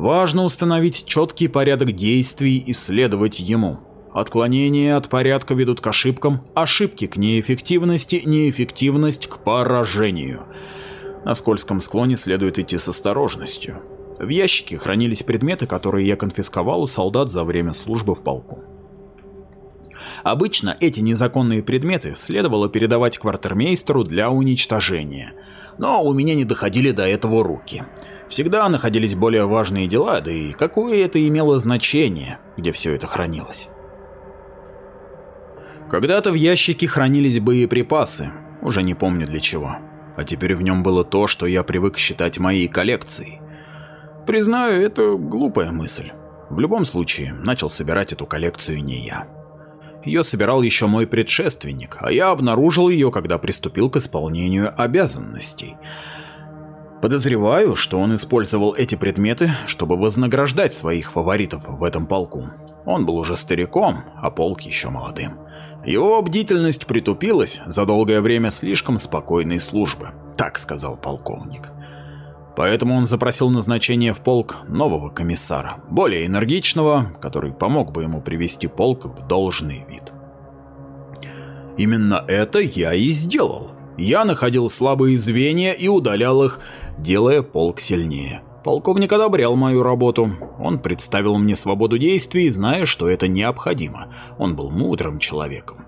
Важно установить четкий порядок действий и следовать ему. Отклонения от порядка ведут к ошибкам, ошибки к неэффективности, неэффективность к поражению. На скользком склоне следует идти с осторожностью. В ящике хранились предметы, которые я конфисковал у солдат за время службы в полку. Обычно эти незаконные предметы следовало передавать квартирмейстеру для уничтожения, но у меня не доходили до этого руки. Всегда находились более важные дела, да и какое это имело значение, где все это хранилось. Когда-то в ящике хранились боеприпасы, уже не помню для чего. А теперь в нем было то, что я привык считать моей коллекцией. Признаю, это глупая мысль. В любом случае, начал собирать эту коллекцию не я. Ее собирал еще мой предшественник, а я обнаружил ее, когда приступил к исполнению обязанностей. Подозреваю, что он использовал эти предметы, чтобы вознаграждать своих фаворитов в этом полку. Он был уже стариком, а полк еще молодым. Его бдительность притупилась за долгое время слишком спокойной службы, так сказал полковник. Поэтому он запросил назначение в полк нового комиссара, более энергичного, который помог бы ему привести полк в должный вид. Именно это я и сделал. Я находил слабые звенья и удалял их, делая полк сильнее. Полковник одобрял мою работу. Он представил мне свободу действий, зная, что это необходимо. Он был мудрым человеком.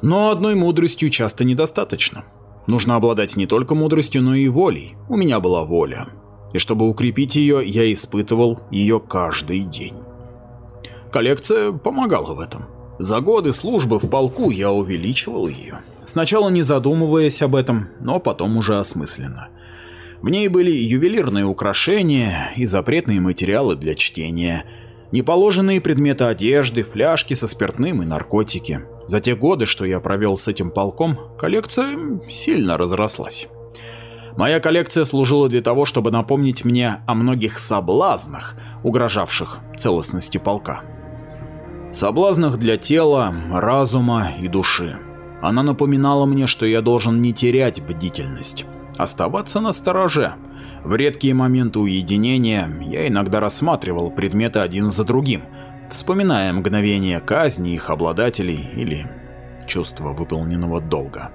Но одной мудростью часто недостаточно. Нужно обладать не только мудростью, но и волей. У меня была воля. И чтобы укрепить ее, я испытывал ее каждый день. Коллекция помогала в этом. За годы службы в полку я увеличивал ее. Сначала не задумываясь об этом, но потом уже осмысленно. В ней были ювелирные украшения и запретные материалы для чтения, неположенные предметы одежды, фляжки со спиртным и наркотики. За те годы, что я провел с этим полком, коллекция сильно разрослась. Моя коллекция служила для того, чтобы напомнить мне о многих соблазнах, угрожавших целостности полка. Соблазнах для тела, разума и души. Она напоминала мне, что я должен не терять бдительность оставаться на стороже. В редкие моменты уединения я иногда рассматривал предметы один за другим, вспоминая мгновения казни их обладателей или чувство выполненного долга.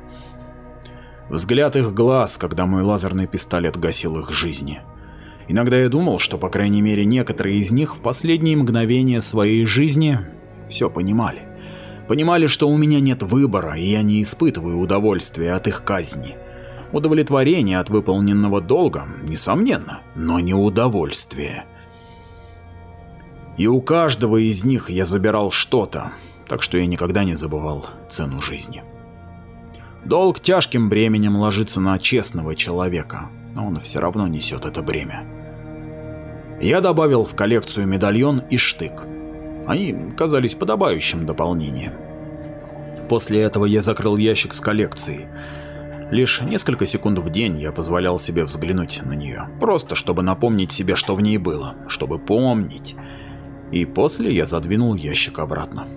Взгляд их глаз, когда мой лазерный пистолет гасил их жизни. Иногда я думал, что по крайней мере некоторые из них в последние мгновения своей жизни все понимали. Понимали, что у меня нет выбора, и я не испытываю удовольствия от их казни. Удовлетворение от выполненного долга, несомненно, но не удовольствие. И у каждого из них я забирал что-то, так что я никогда не забывал цену жизни. Долг тяжким бременем ложится на честного человека, но он все равно несет это бремя. Я добавил в коллекцию медальон и штык. Они казались подобающим дополнением. После этого я закрыл ящик с коллекцией. Лишь несколько секунд в день я позволял себе взглянуть на нее, просто чтобы напомнить себе, что в ней было, чтобы помнить. И после я задвинул ящик обратно.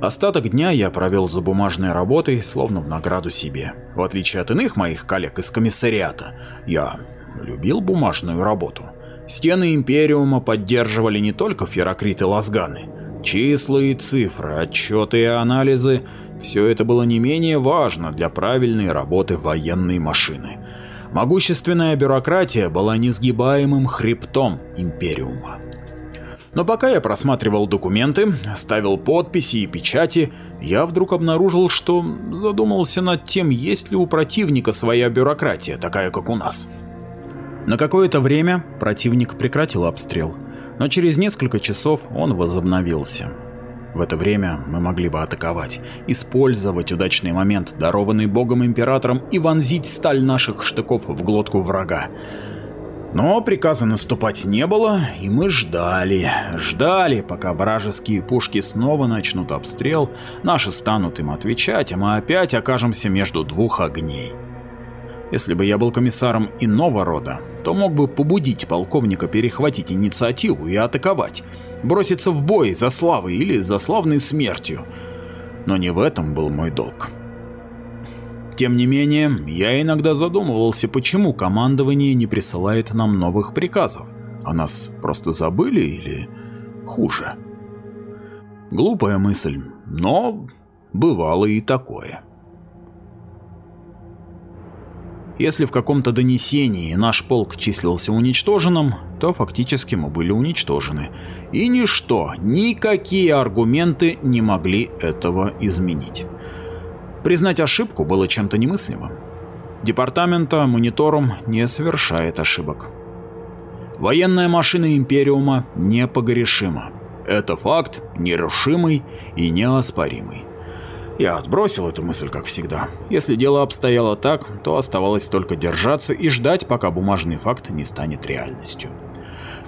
Остаток дня я провел за бумажной работой, словно в награду себе. В отличие от иных моих коллег из комиссариата, я любил бумажную работу. Стены Империума поддерживали не только ферокрит и лазганы. Числа и цифры, отчеты и анализы все это было не менее важно для правильной работы военной машины. Могущественная бюрократия была несгибаемым хребтом Империума. Но пока я просматривал документы, ставил подписи и печати, я вдруг обнаружил, что задумался над тем, есть ли у противника своя бюрократия, такая как у нас. На какое-то время противник прекратил обстрел, но через несколько часов он возобновился. В это время мы могли бы атаковать, использовать удачный момент, дарованный богом императором, и вонзить сталь наших штыков в глотку врага. Но приказа наступать не было, и мы ждали, ждали, пока вражеские пушки снова начнут обстрел, наши станут им отвечать, а мы опять окажемся между двух огней. Если бы я был комиссаром иного рода, то мог бы побудить полковника перехватить инициативу и атаковать, броситься в бой за славой или за славной смертью. Но не в этом был мой долг. Тем не менее, я иногда задумывался, почему командование не присылает нам новых приказов. О нас просто забыли или хуже? Глупая мысль, но бывало и такое. Если в каком-то донесении наш полк числился уничтоженным, то фактически мы были уничтожены. И ничто, никакие аргументы не могли этого изменить. Признать ошибку было чем-то немыслимым. Департамента монитором не совершает ошибок. Военная машина Империума непогрешима. Это факт нерушимый и неоспоримый. Я отбросил эту мысль, как всегда. Если дело обстояло так, то оставалось только держаться и ждать, пока бумажный факт не станет реальностью.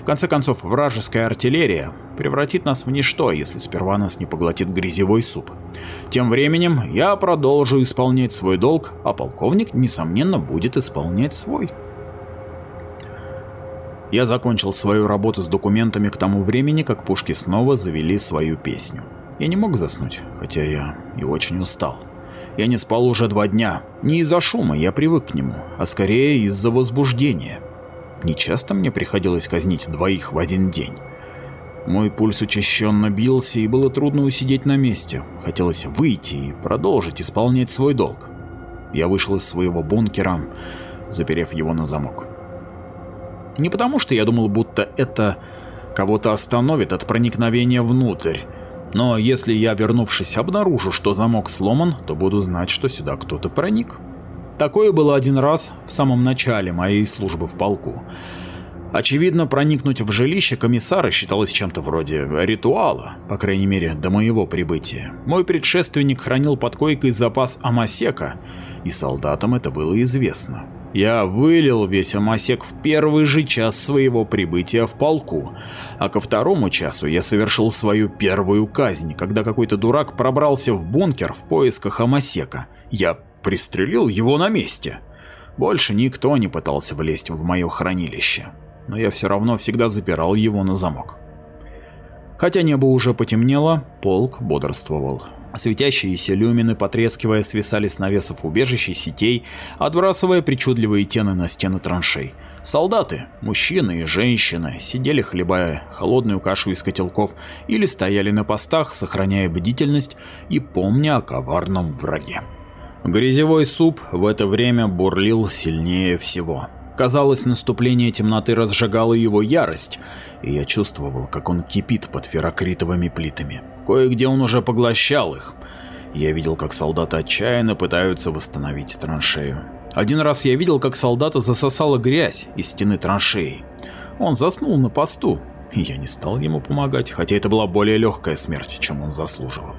В конце концов, вражеская артиллерия превратит нас в ничто, если сперва нас не поглотит грязевой суп. Тем временем я продолжу исполнять свой долг, а полковник, несомненно, будет исполнять свой. Я закончил свою работу с документами к тому времени, как пушки снова завели свою песню. Я не мог заснуть, хотя я и очень устал. Я не спал уже два дня. Не из-за шума, я привык к нему, а скорее из-за возбуждения. Не часто мне приходилось казнить двоих в один день. Мой пульс учащенно бился, и было трудно усидеть на месте. Хотелось выйти и продолжить исполнять свой долг. Я вышел из своего бункера, заперев его на замок. Не потому, что я думал, будто это кого-то остановит от проникновения внутрь, но если я, вернувшись, обнаружу, что замок сломан, то буду знать, что сюда кто-то проник. Такое было один раз в самом начале моей службы в полку. Очевидно, проникнуть в жилище комиссара считалось чем-то вроде ритуала, по крайней мере, до моего прибытия. Мой предшественник хранил под койкой запас амасека, и солдатам это было известно. Я вылил весь амасек в первый же час своего прибытия в полку, а ко второму часу я совершил свою первую казнь, когда какой-то дурак пробрался в бункер в поисках амасека. Я пристрелил его на месте. Больше никто не пытался влезть в мое хранилище, но я все равно всегда запирал его на замок. Хотя небо уже потемнело, полк бодрствовал. Светящиеся люмины, потрескивая, свисали с навесов убежищ и сетей, отбрасывая причудливые тени на стены траншей. Солдаты, мужчины и женщины, сидели хлебая холодную кашу из котелков или стояли на постах, сохраняя бдительность и помня о коварном враге. Грязевой суп в это время бурлил сильнее всего. Казалось, наступление темноты разжигало его ярость, и я чувствовал, как он кипит под ферокритовыми плитами. Кое-где он уже поглощал их. Я видел, как солдаты отчаянно пытаются восстановить траншею. Один раз я видел, как солдата засосала грязь из стены траншеи. Он заснул на посту, и я не стал ему помогать, хотя это была более легкая смерть, чем он заслуживал.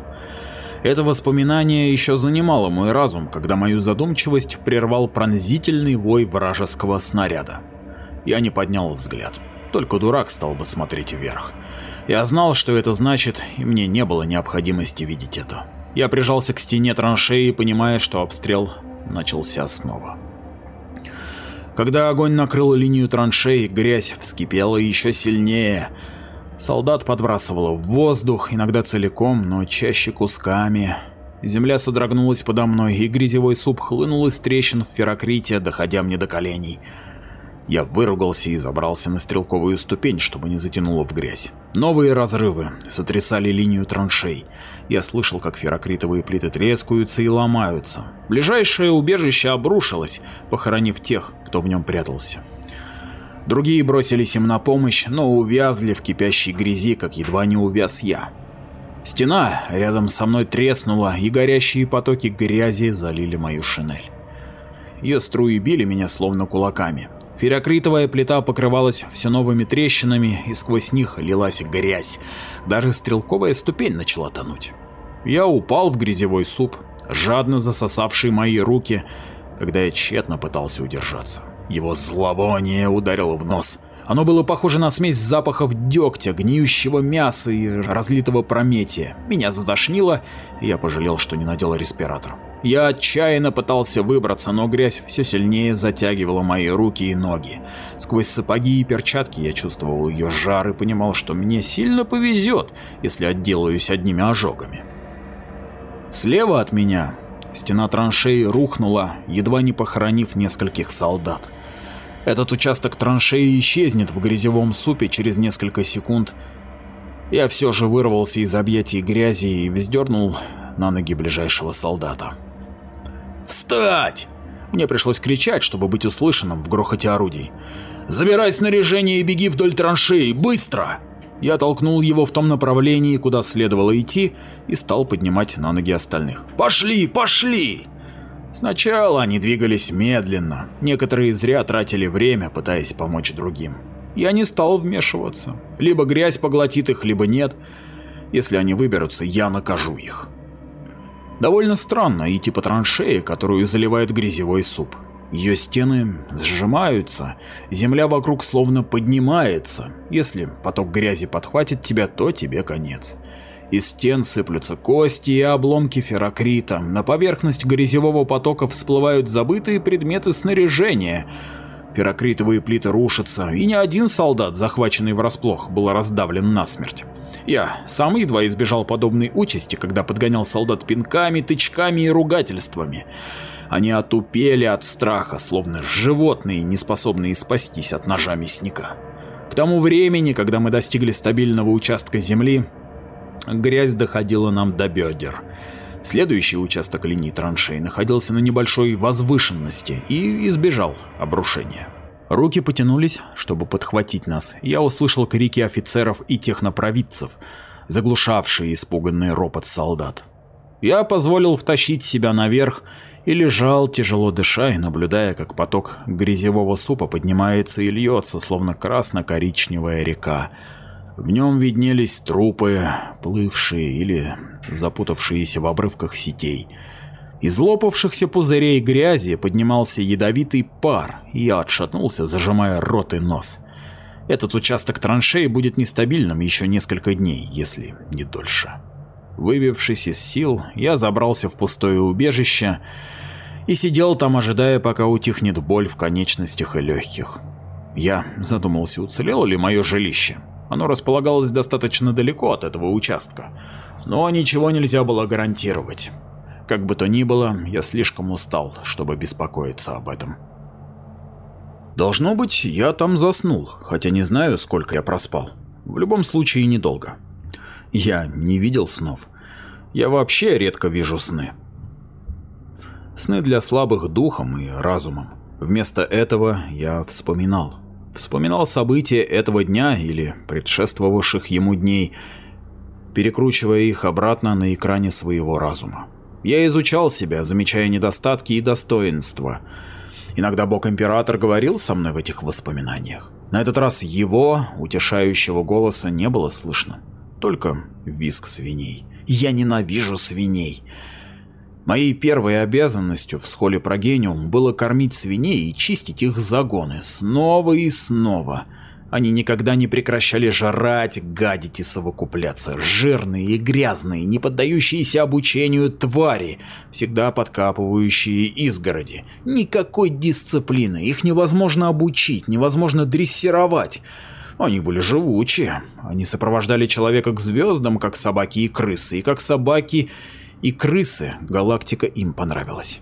Это воспоминание еще занимало мой разум, когда мою задумчивость прервал пронзительный вой вражеского снаряда. Я не поднял взгляд. Только дурак стал бы смотреть вверх. Я знал, что это значит, и мне не было необходимости видеть это. Я прижался к стене траншеи, понимая, что обстрел начался снова. Когда огонь накрыл линию траншей, грязь вскипела еще сильнее, Солдат подбрасывало в воздух, иногда целиком, но чаще кусками. Земля содрогнулась подо мной, и грязевой суп хлынул из трещин в ферокрите, доходя мне до коленей. Я выругался и забрался на стрелковую ступень, чтобы не затянуло в грязь. Новые разрывы сотрясали линию траншей. Я слышал, как ферокритовые плиты трескаются и ломаются. Ближайшее убежище обрушилось, похоронив тех, кто в нем прятался. Другие бросились им на помощь, но увязли в кипящей грязи, как едва не увяз я. Стена рядом со мной треснула, и горящие потоки грязи залили мою шинель. Ее струи били меня словно кулаками. Ферокритовая плита покрывалась все новыми трещинами, и сквозь них лилась грязь. Даже стрелковая ступень начала тонуть. Я упал в грязевой суп, жадно засосавший мои руки, когда я тщетно пытался удержаться. Его зловоние ударило в нос. Оно было похоже на смесь запахов дегтя, гниющего мяса и разлитого прометия. Меня затошнило, и я пожалел, что не надел респиратор. Я отчаянно пытался выбраться, но грязь все сильнее затягивала мои руки и ноги. Сквозь сапоги и перчатки я чувствовал ее жар и понимал, что мне сильно повезет, если отделаюсь одними ожогами. Слева от меня стена траншеи рухнула, едва не похоронив нескольких солдат. Этот участок траншеи исчезнет в грязевом супе через несколько секунд. Я все же вырвался из объятий грязи и вздернул на ноги ближайшего солдата. «Встать!» Мне пришлось кричать, чтобы быть услышанным в грохоте орудий. «Забирай снаряжение и беги вдоль траншеи! Быстро!» Я толкнул его в том направлении, куда следовало идти, и стал поднимать на ноги остальных. «Пошли! Пошли!» Сначала они двигались медленно, некоторые зря тратили время, пытаясь помочь другим. Я не стал вмешиваться. Либо грязь поглотит их, либо нет. Если они выберутся, я накажу их. Довольно странно идти по траншее, которую заливает грязевой суп. Ее стены сжимаются, земля вокруг словно поднимается. Если поток грязи подхватит тебя, то тебе конец. Из стен сыплются кости и обломки ферокрита. На поверхность грязевого потока всплывают забытые предметы снаряжения. Ферокритовые плиты рушатся, и ни один солдат, захваченный врасплох, был раздавлен насмерть. Я сам едва избежал подобной участи, когда подгонял солдат пинками, тычками и ругательствами. Они отупели от страха, словно животные, не способные спастись от ножа мясника. К тому времени, когда мы достигли стабильного участка земли, грязь доходила нам до бедер. Следующий участок линии траншей находился на небольшой возвышенности и избежал обрушения. Руки потянулись, чтобы подхватить нас. Я услышал крики офицеров и технопровидцев, заглушавшие испуганный ропот солдат. Я позволил втащить себя наверх и лежал, тяжело дыша и наблюдая, как поток грязевого супа поднимается и льется, словно красно-коричневая река. В нем виднелись трупы, плывшие или запутавшиеся в обрывках сетей. Из лопавшихся пузырей грязи поднимался ядовитый пар, и я отшатнулся, зажимая рот и нос. Этот участок траншеи будет нестабильным еще несколько дней, если не дольше. Выбившись из сил, я забрался в пустое убежище и сидел там, ожидая, пока утихнет боль в конечностях и легких. Я задумался, уцелело ли мое жилище. Оно располагалось достаточно далеко от этого участка, но ничего нельзя было гарантировать. Как бы то ни было, я слишком устал, чтобы беспокоиться об этом. Должно быть, я там заснул, хотя не знаю, сколько я проспал. В любом случае, недолго. Я не видел снов. Я вообще редко вижу сны. Сны для слабых духом и разумом. Вместо этого я вспоминал вспоминал события этого дня или предшествовавших ему дней, перекручивая их обратно на экране своего разума. Я изучал себя, замечая недостатки и достоинства. Иногда Бог-Император говорил со мной в этих воспоминаниях. На этот раз его, утешающего голоса, не было слышно. Только визг свиней. Я ненавижу свиней. Моей первой обязанностью в схоле Прогениум было кормить свиней и чистить их загоны снова и снова. Они никогда не прекращали жрать, гадить и совокупляться. Жирные и грязные, не поддающиеся обучению твари, всегда подкапывающие изгороди. Никакой дисциплины, их невозможно обучить, невозможно дрессировать. Они были живучие. Они сопровождали человека к звездам, как собаки и крысы, и как собаки и крысы галактика им понравилась.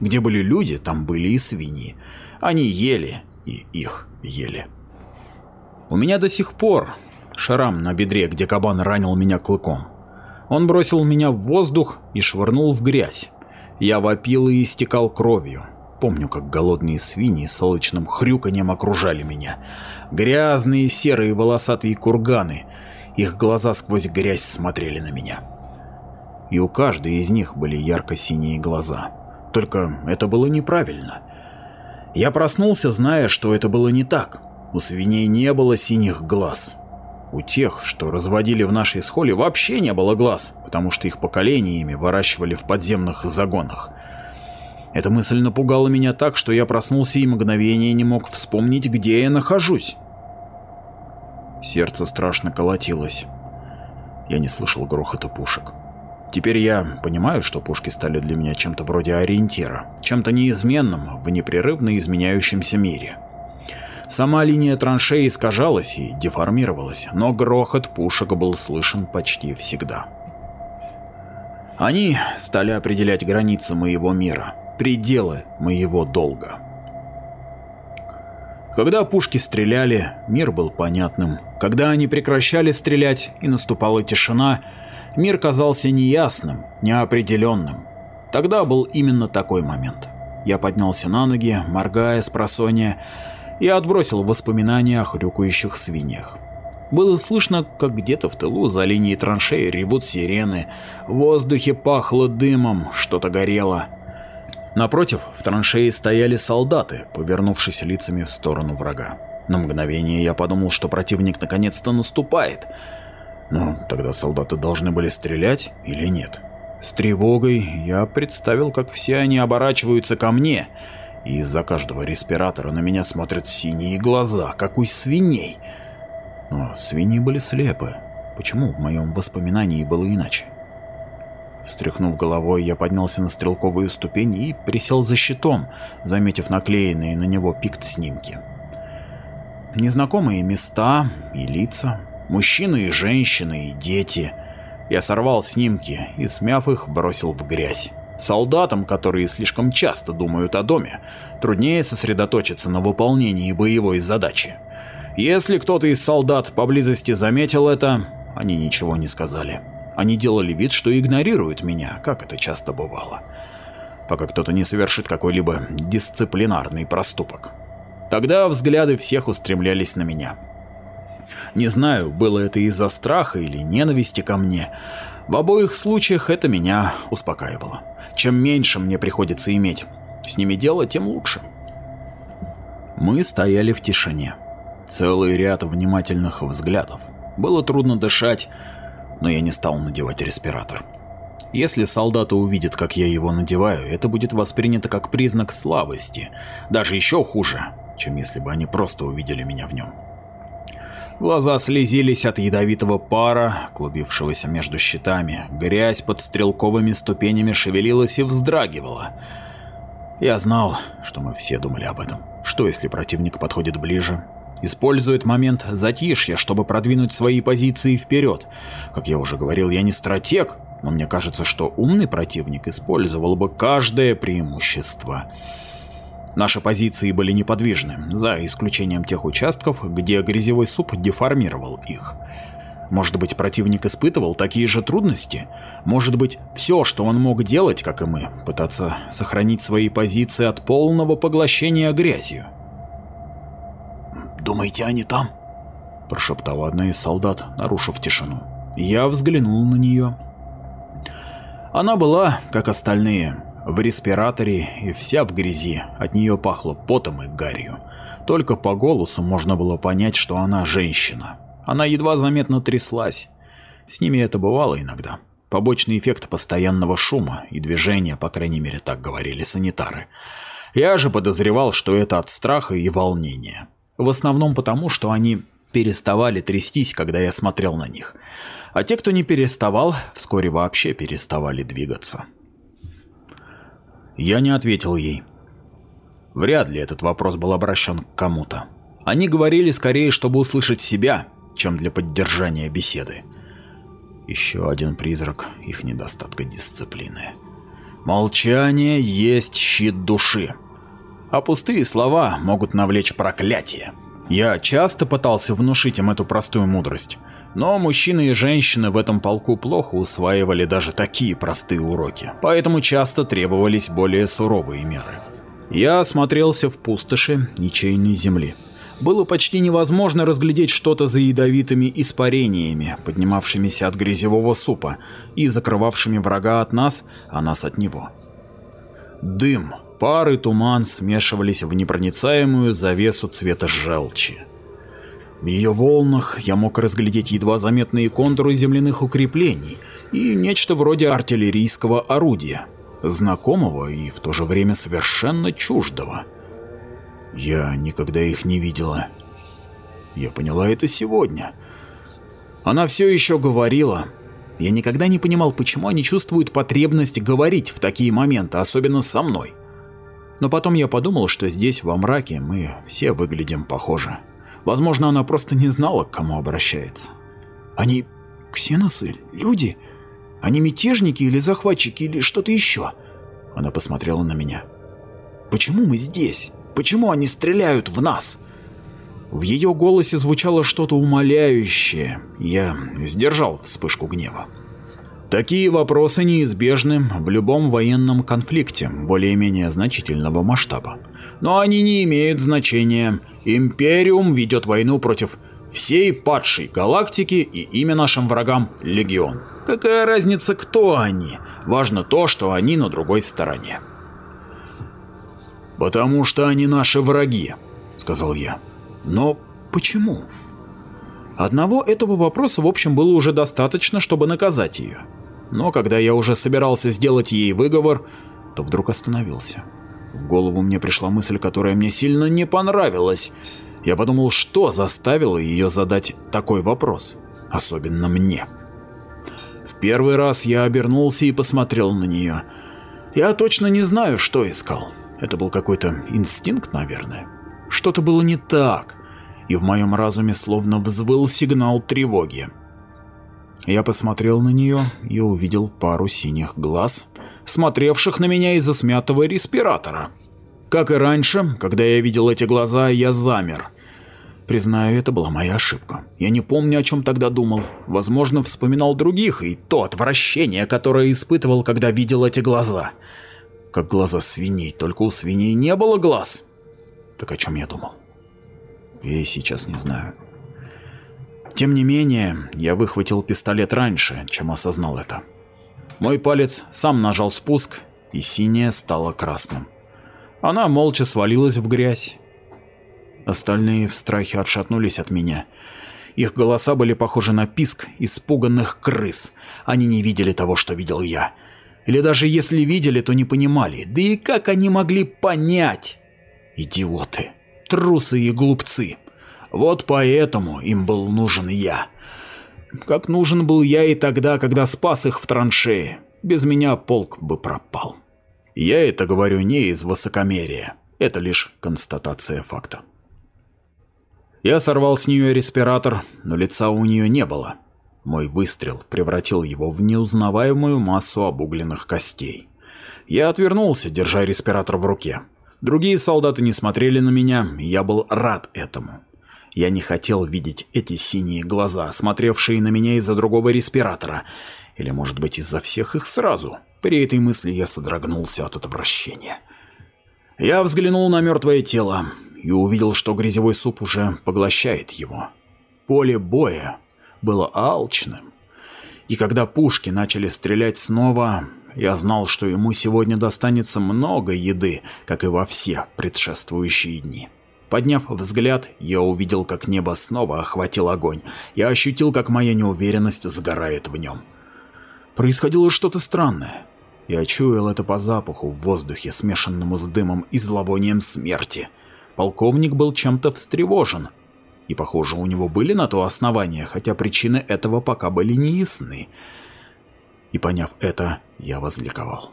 Где были люди, там были и свиньи. Они ели, и их ели. У меня до сих пор шрам на бедре, где кабан ранил меня клыком. Он бросил меня в воздух и швырнул в грязь. Я вопил и истекал кровью. Помню, как голодные свиньи с солочным хрюканьем окружали меня. Грязные серые волосатые курганы. Их глаза сквозь грязь смотрели на меня и у каждой из них были ярко-синие глаза. Только это было неправильно. Я проснулся, зная, что это было не так. У свиней не было синих глаз. У тех, что разводили в нашей схоле, вообще не было глаз, потому что их поколениями выращивали в подземных загонах. Эта мысль напугала меня так, что я проснулся и мгновение не мог вспомнить, где я нахожусь. Сердце страшно колотилось. Я не слышал грохота пушек. Теперь я понимаю, что пушки стали для меня чем-то вроде ориентира, чем-то неизменным в непрерывно изменяющемся мире. Сама линия траншеи искажалась и деформировалась, но грохот пушек был слышен почти всегда. Они стали определять границы моего мира, пределы моего долга. Когда пушки стреляли, мир был понятным. Когда они прекращали стрелять и наступала тишина, мир казался неясным, неопределенным. Тогда был именно такой момент. Я поднялся на ноги, моргая с просонья, и отбросил воспоминания о хрюкающих свиньях. Было слышно, как где-то в тылу за линией траншеи ревут сирены, в воздухе пахло дымом, что-то горело. Напротив, в траншеи стояли солдаты, повернувшись лицами в сторону врага. На мгновение я подумал, что противник наконец-то наступает. Но тогда солдаты должны были стрелять или нет? С тревогой я представил, как все они оборачиваются ко мне, из-за каждого респиратора на меня смотрят синие глаза, как у свиней. Но свиньи были слепы. Почему в моем воспоминании было иначе? Встряхнув головой, я поднялся на стрелковые ступени и присел за щитом, заметив наклеенные на него пикт-снимки. Незнакомые места и лица, мужчины и женщины и дети. Я сорвал снимки и, смяв их, бросил в грязь. Солдатам, которые слишком часто думают о доме, труднее сосредоточиться на выполнении боевой задачи. Если кто-то из солдат поблизости заметил это, они ничего не сказали. Они делали вид, что игнорируют меня, как это часто бывало, пока кто-то не совершит какой-либо дисциплинарный проступок. Тогда взгляды всех устремлялись на меня. Не знаю, было это из-за страха или ненависти ко мне. В обоих случаях это меня успокаивало. Чем меньше мне приходится иметь с ними дело, тем лучше. Мы стояли в тишине. Целый ряд внимательных взглядов. Было трудно дышать, но я не стал надевать респиратор. Если солдаты увидят, как я его надеваю, это будет воспринято как признак слабости, даже еще хуже, чем если бы они просто увидели меня в нем. Глаза слезились от ядовитого пара, клубившегося между щитами, грязь под стрелковыми ступенями шевелилась и вздрагивала. Я знал, что мы все думали об этом. Что если противник подходит ближе, использует момент затишья, чтобы продвинуть свои позиции вперед. Как я уже говорил, я не стратег, но мне кажется, что умный противник использовал бы каждое преимущество. Наши позиции были неподвижны, за исключением тех участков, где грязевой суп деформировал их. Может быть, противник испытывал такие же трудности? Может быть, все, что он мог делать, как и мы, пытаться сохранить свои позиции от полного поглощения грязью? «Думаете, они там?» – прошептала одна из солдат, нарушив тишину. Я взглянул на нее. Она была, как остальные, в респираторе и вся в грязи, от нее пахло потом и гарью. Только по голосу можно было понять, что она женщина. Она едва заметно тряслась. С ними это бывало иногда. Побочный эффект постоянного шума и движения, по крайней мере так говорили санитары. Я же подозревал, что это от страха и волнения. В основном потому, что они переставали трястись, когда я смотрел на них. А те, кто не переставал, вскоре вообще переставали двигаться. Я не ответил ей. Вряд ли этот вопрос был обращен к кому-то. Они говорили скорее, чтобы услышать себя, чем для поддержания беседы. Еще один призрак их недостатка дисциплины. Молчание есть щит души а пустые слова могут навлечь проклятие. Я часто пытался внушить им эту простую мудрость, но мужчины и женщины в этом полку плохо усваивали даже такие простые уроки, поэтому часто требовались более суровые меры. Я осмотрелся в пустоши ничейной земли. Было почти невозможно разглядеть что-то за ядовитыми испарениями, поднимавшимися от грязевого супа и закрывавшими врага от нас, а нас от него. Дым, Пар и туман смешивались в непроницаемую завесу цвета желчи. В ее волнах я мог разглядеть едва заметные контуры земляных укреплений и нечто вроде артиллерийского орудия, знакомого и в то же время совершенно чуждого. Я никогда их не видела. Я поняла это сегодня. Она все еще говорила. Я никогда не понимал, почему они чувствуют потребность говорить в такие моменты, особенно со мной. Но потом я подумал, что здесь, во мраке, мы все выглядим похоже. Возможно, она просто не знала, к кому обращается. Они ксеносы? Люди? Они мятежники или захватчики или что-то еще? Она посмотрела на меня. Почему мы здесь? Почему они стреляют в нас? В ее голосе звучало что-то умоляющее. Я сдержал вспышку гнева. Такие вопросы неизбежны в любом военном конфликте более-менее значительного масштаба. Но они не имеют значения. Империум ведет войну против всей падшей галактики и имя нашим врагам – Легион. Какая разница, кто они? Важно то, что они на другой стороне. «Потому что они наши враги», – сказал я. «Но почему?» Одного этого вопроса в общем было уже достаточно, чтобы наказать ее но когда я уже собирался сделать ей выговор, то вдруг остановился. В голову мне пришла мысль, которая мне сильно не понравилась. Я подумал, что заставило ее задать такой вопрос, особенно мне. В первый раз я обернулся и посмотрел на нее. Я точно не знаю, что искал. Это был какой-то инстинкт, наверное. Что-то было не так, и в моем разуме словно взвыл сигнал тревоги. Я посмотрел на нее и увидел пару синих глаз, смотревших на меня из-за смятого респиратора. Как и раньше, когда я видел эти глаза, я замер. Признаю, это была моя ошибка. Я не помню, о чем тогда думал. Возможно, вспоминал других и то отвращение, которое испытывал, когда видел эти глаза. Как глаза свиней, только у свиней не было глаз. Так о чем я думал? Я и сейчас не знаю. Тем не менее, я выхватил пистолет раньше, чем осознал это. Мой палец сам нажал спуск, и синее стало красным. Она молча свалилась в грязь. Остальные в страхе отшатнулись от меня. Их голоса были похожи на писк испуганных крыс. Они не видели того, что видел я. Или даже если видели, то не понимали. Да и как они могли понять? Идиоты. Трусы и глупцы. Вот поэтому им был нужен я. Как нужен был я и тогда, когда спас их в траншее. Без меня полк бы пропал. Я это говорю не из высокомерия. Это лишь констатация факта. Я сорвал с нее респиратор, но лица у нее не было. Мой выстрел превратил его в неузнаваемую массу обугленных костей. Я отвернулся, держа респиратор в руке. Другие солдаты не смотрели на меня, и я был рад этому. Я не хотел видеть эти синие глаза, смотревшие на меня из-за другого респиратора. Или, может быть, из-за всех их сразу. При этой мысли я содрогнулся от отвращения. Я взглянул на мертвое тело и увидел, что грязевой суп уже поглощает его. Поле боя было алчным. И когда пушки начали стрелять снова, я знал, что ему сегодня достанется много еды, как и во все предшествующие дни. Подняв взгляд, я увидел, как небо снова охватил огонь. Я ощутил, как моя неуверенность сгорает в нем. Происходило что-то странное. Я чуял это по запаху в воздухе, смешанному с дымом и зловонием смерти. Полковник был чем-то встревожен. И, похоже, у него были на то основания, хотя причины этого пока были неясны. И поняв это, я возликовал.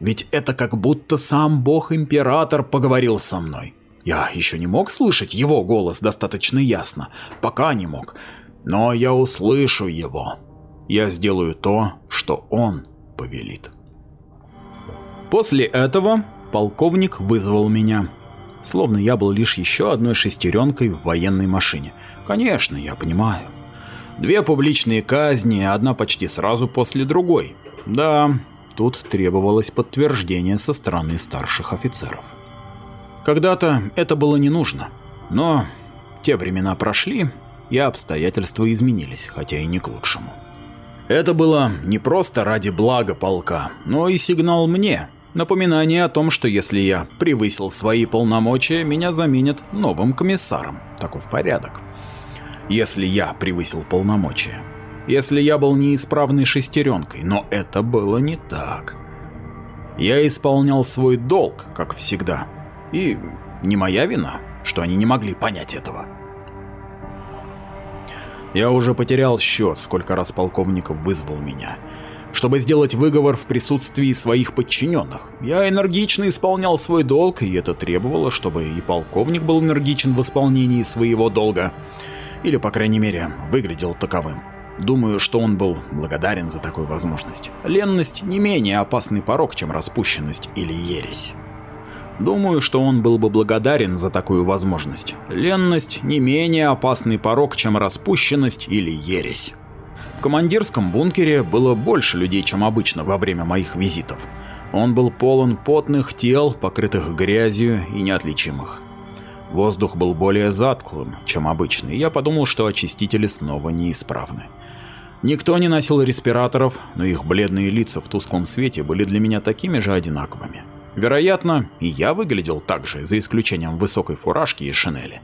Ведь это как будто сам бог-император поговорил со мной. Я еще не мог слышать его голос достаточно ясно, пока не мог, но я услышу его. Я сделаю то, что он повелит. После этого полковник вызвал меня, словно я был лишь еще одной шестеренкой в военной машине. Конечно, я понимаю. Две публичные казни, одна почти сразу после другой. Да, тут требовалось подтверждение со стороны старших офицеров. Когда-то это было не нужно, но те времена прошли, и обстоятельства изменились, хотя и не к лучшему. Это было не просто ради блага полка, но и сигнал мне, напоминание о том, что если я превысил свои полномочия, меня заменят новым комиссаром. Таков порядок. Если я превысил полномочия. Если я был неисправной шестеренкой, но это было не так. Я исполнял свой долг, как всегда, и не моя вина, что они не могли понять этого. Я уже потерял счет, сколько раз полковник вызвал меня. Чтобы сделать выговор в присутствии своих подчиненных, я энергично исполнял свой долг, и это требовало, чтобы и полковник был энергичен в исполнении своего долга. Или, по крайней мере, выглядел таковым. Думаю, что он был благодарен за такую возможность. Ленность не менее опасный порог, чем распущенность или ересь. Думаю, что он был бы благодарен за такую возможность. Ленность не менее опасный порог, чем распущенность или ересь. В командирском бункере было больше людей, чем обычно во время моих визитов. Он был полон потных тел, покрытых грязью и неотличимых. Воздух был более затклым, чем обычно, и я подумал, что очистители снова неисправны. Никто не носил респираторов, но их бледные лица в тусклом свете были для меня такими же одинаковыми. Вероятно, и я выглядел так же, за исключением высокой фуражки и шинели.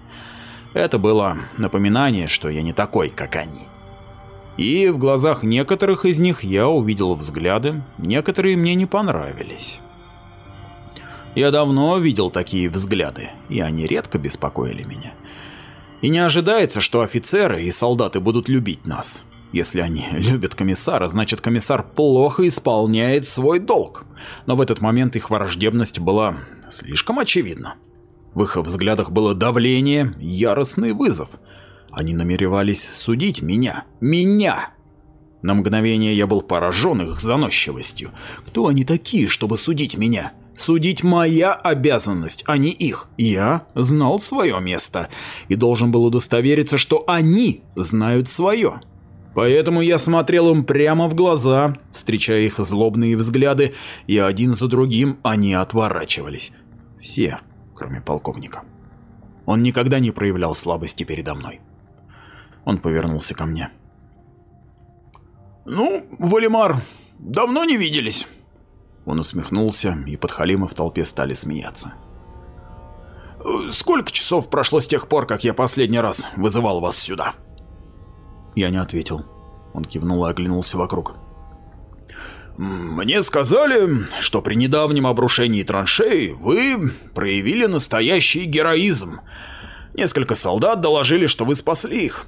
Это было напоминание, что я не такой, как они. И в глазах некоторых из них я увидел взгляды, некоторые мне не понравились. Я давно видел такие взгляды, и они редко беспокоили меня. И не ожидается, что офицеры и солдаты будут любить нас. Если они любят комиссара, значит комиссар плохо исполняет свой долг. Но в этот момент их враждебность была слишком очевидна. В их взглядах было давление, яростный вызов. Они намеревались судить меня. Меня! На мгновение я был поражен их заносчивостью. Кто они такие, чтобы судить меня? Судить моя обязанность, а не их. Я знал свое место и должен был удостовериться, что они знают свое. Поэтому я смотрел им прямо в глаза, встречая их злобные взгляды, и один за другим они отворачивались. Все, кроме полковника. Он никогда не проявлял слабости передо мной. Он повернулся ко мне. «Ну, Валимар, давно не виделись?» Он усмехнулся, и подхалимы в толпе стали смеяться. «Сколько часов прошло с тех пор, как я последний раз вызывал вас сюда?» Я не ответил. Он кивнул и оглянулся вокруг. «Мне сказали, что при недавнем обрушении траншеи вы проявили настоящий героизм. Несколько солдат доложили, что вы спасли их.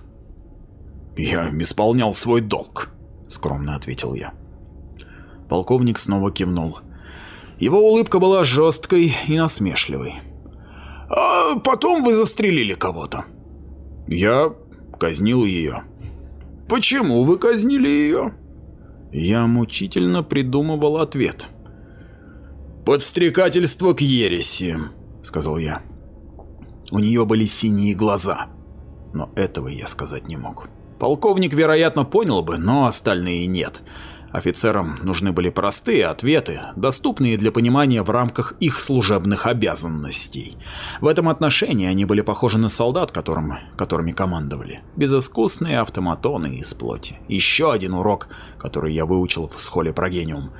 «Я исполнял свой долг», — скромно ответил я. Полковник снова кивнул. Его улыбка была жесткой и насмешливой. «А потом вы застрелили кого-то». «Я казнил ее». «Почему вы казнили ее?» Я мучительно придумывал ответ. «Подстрекательство к ереси», — сказал я. У нее были синие глаза, но этого я сказать не мог. Полковник, вероятно, понял бы, но остальные нет. Офицерам нужны были простые ответы, доступные для понимания в рамках их служебных обязанностей. В этом отношении они были похожи на солдат, которым, которыми командовали. Безыскусные автоматоны из плоти. Еще один урок, который я выучил в схоле Прогениум.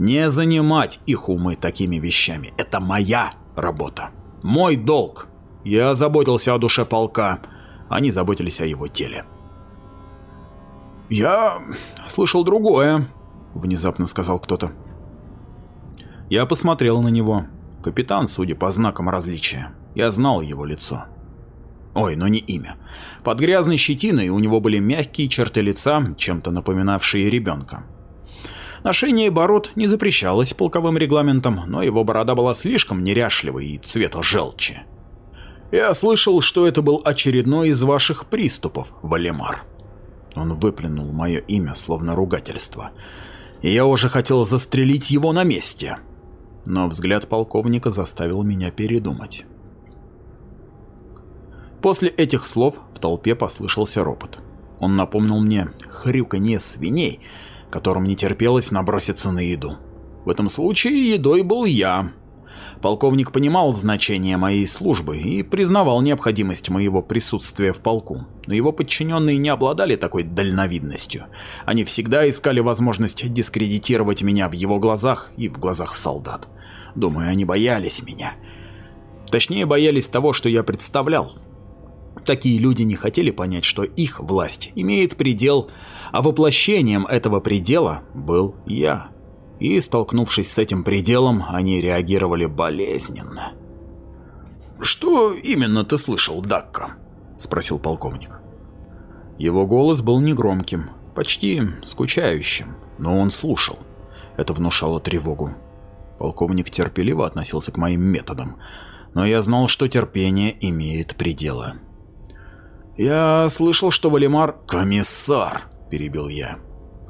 Не занимать их умы такими вещами. Это моя работа. Мой долг. Я заботился о душе полка, они заботились о его теле. «Я слышал другое», — внезапно сказал кто-то. Я посмотрел на него. Капитан, судя по знакам различия. Я знал его лицо. Ой, но не имя. Под грязной щетиной у него были мягкие черты лица, чем-то напоминавшие ребенка. Ношение бород не запрещалось полковым регламентом, но его борода была слишком неряшливой и цвета желчи. Я слышал, что это был очередной из ваших приступов, Валемар. Он выплюнул мое имя, словно ругательство. И я уже хотел застрелить его на месте. Но взгляд полковника заставил меня передумать. После этих слов в толпе послышался ропот. Он напомнил мне хрюканье свиней, которым не терпелось наброситься на еду. В этом случае едой был я, Полковник понимал значение моей службы и признавал необходимость моего присутствия в полку, но его подчиненные не обладали такой дальновидностью. Они всегда искали возможность дискредитировать меня в его глазах и в глазах солдат. Думаю, они боялись меня. Точнее, боялись того, что я представлял. Такие люди не хотели понять, что их власть имеет предел, а воплощением этого предела был я и, столкнувшись с этим пределом, они реагировали болезненно. «Что именно ты слышал, Дакка?» – спросил полковник. Его голос был негромким, почти скучающим, но он слушал. Это внушало тревогу. Полковник терпеливо относился к моим методам, но я знал, что терпение имеет пределы. «Я слышал, что Валимар – комиссар», – перебил я.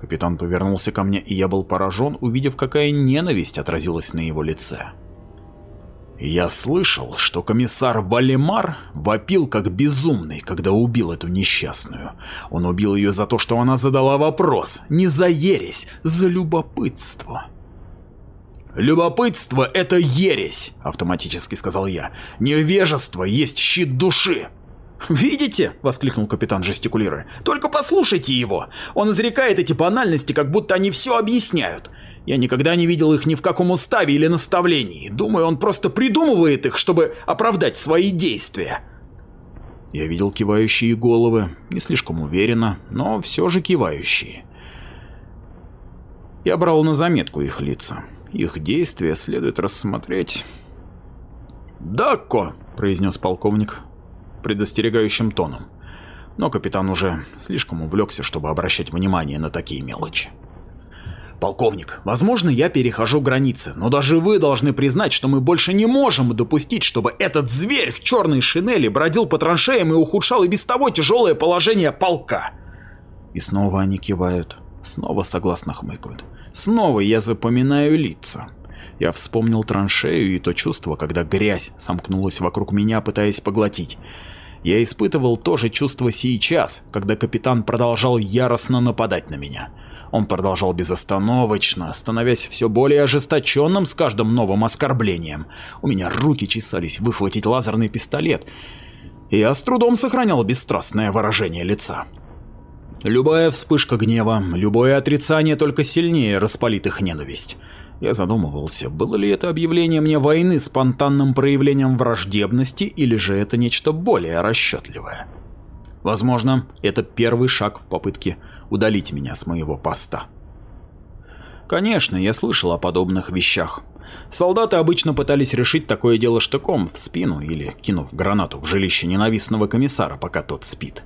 Капитан повернулся ко мне, и я был поражен, увидев, какая ненависть отразилась на его лице. Я слышал, что комиссар Валимар вопил как безумный, когда убил эту несчастную. Он убил ее за то, что она задала вопрос, не за ересь, за любопытство. «Любопытство — это ересь», — автоматически сказал я. «Невежество есть щит души». «Видите?» — воскликнул капитан, жестикулируя. «Только послушайте его! Он изрекает эти банальности, как будто они все объясняют. Я никогда не видел их ни в каком уставе или наставлении. Думаю, он просто придумывает их, чтобы оправдать свои действия». Я видел кивающие головы, не слишком уверенно, но все же кивающие. Я брал на заметку их лица. Их действия следует рассмотреть. «Дакко!» – произнес полковник предостерегающим тоном. Но капитан уже слишком увлекся, чтобы обращать внимание на такие мелочи. «Полковник, возможно, я перехожу границы, но даже вы должны признать, что мы больше не можем допустить, чтобы этот зверь в черной шинели бродил по траншеям и ухудшал и без того тяжелое положение полка». И снова они кивают, снова согласно хмыкают. Снова я запоминаю лица. Я вспомнил траншею и то чувство, когда грязь сомкнулась вокруг меня, пытаясь поглотить. Я испытывал то же чувство сейчас, когда капитан продолжал яростно нападать на меня. Он продолжал безостановочно, становясь все более ожесточенным с каждым новым оскорблением. У меня руки чесались выхватить лазерный пистолет. И я с трудом сохранял бесстрастное выражение лица. Любая вспышка гнева, любое отрицание только сильнее распалит их ненависть. Я задумывался, было ли это объявление мне войны спонтанным проявлением враждебности или же это нечто более расчетливое. Возможно, это первый шаг в попытке удалить меня с моего поста. Конечно, я слышал о подобных вещах. Солдаты обычно пытались решить такое дело штыком в спину или кинув гранату в жилище ненавистного комиссара, пока тот спит.